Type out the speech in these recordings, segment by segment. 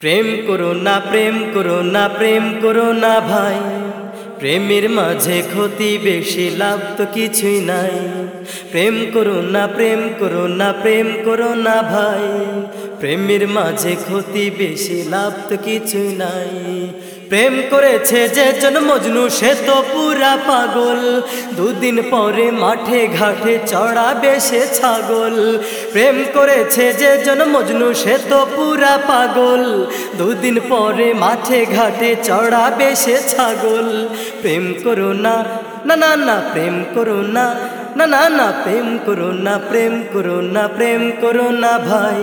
প্রেম করো না, প্রেম করো না, প্রেম করো না ভাই। প্রেমের মাঝে ক্ষতি বেশি, লাভ তো কিছুই নাই। প্রেম করো না, প্রেম করো না, প্রেম করো না ভাই। প্রেমের মাঝে ক্ষতি বেশি, লাভ তো কিছুই নাই। প্রেম করেছে যে জন মজনু, সে তো পুরা পাগল। দুদিন পরে মাঠে ঘাটে চড়া বেশে ছাগল। প্রেম করেছে যে জন মজনু, সে তো পুরা পাগল। দুদিন পরে মাঠে ঘাটে চড়া বেশে ছাগল। প্রেম করো না না না, প্রেম করো না। না না না, প্রেম করো না, প্রেম করো না, প্রেম করো না ভাই।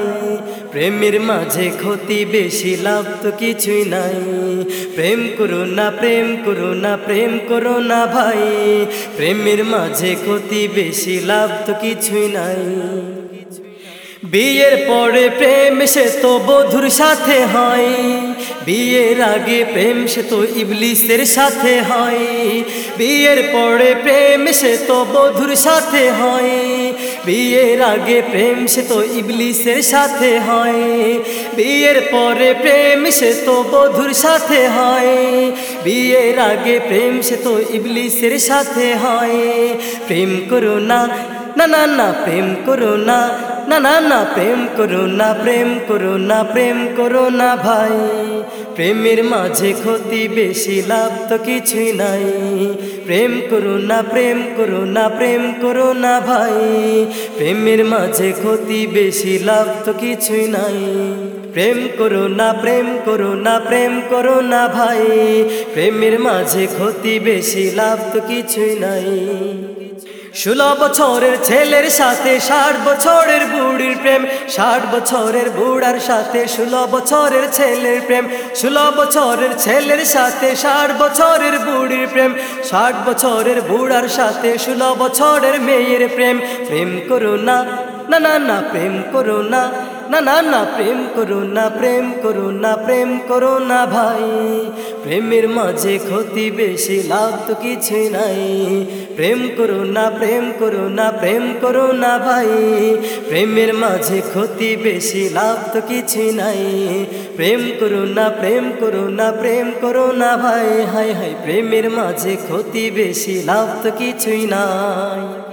প্রেমের মাঝে ক্ষতি বেশি, লাভ তো কিছুই নাই। প্রেম করো না, প্রেম করো না, প্রেম করো না ভাই। প্রেমের মাঝে ক্ষতি বেশি, লাভ তো কিছুই নাই। বিয়ের পরে প্রেম সে তো বধুর সাথে হয়। বিয়ের আগে প্রেম সে তো ইবলিসের সাথে হয়। বিয়ের পরে প্রেম সে তো বধুর সাথে হয়। বিয়ের আগে প্রেম সে তো ইবলিসের সাথে হয়। বিয়ের পরে প্রেম সে তো বধুর সাথে হয়। বিয়ের আগে প্রেম সে তো ইবলিসের সাথে হয়। প্রেম করো না না না না, প্রেম করো না। না না না, প্রেম করো না, প্রেম করো না, প্রেম করো না ভাই। প্রেমের মাঝে ক্ষতি বেশি, লাভ তো কিছুই নাই। প্রেম করো না, প্রেম করো না, প্রেম করো না ভাই। প্রেমের মাঝে ক্ষতি বেশি, লাভ তো কিছুই নাই। প্রেম করো না, প্রেম করো না, প্রেম করো না ভাই। প্রেমের মাঝে ক্ষতি বেশি, লাভ তো কিছুই নাই। ষোলো বছরের ছেলের সাথে, ষাট বছরের বুড়ির প্রেম। ষাট বছরের বুড়ার সাথে, ষোলো বছরের ছেলের প্রেম। ষোলো বছরের ছেলের সাথে, ষাট বছরের বুড়ির প্রেম। ষাট বছরের বুড়ার সাথে, ষোলো বছরের মেয়ের প্রেম। প্রেম করো না না না প্রেম করো না। না না না, প্রেম করো না, প্রেম করো না, প্রেম করো না ভাই। প্রেমের মাঝে ক্ষতি বেশি লাভ তো কিছুই নাই। প্রেম করো না, প্রেম করো না, প্রেম করো না ভাই। প্রেমের মাঝে ক্ষতি বেশি লাভ তো কিছুই নাই। প্রেম করো না, প্রেম করো না, প্রেম করো না ভাই। হাই হাই প্রেমের মাঝে ক্ষতি বেশি লাভ তো কিছুই নাই।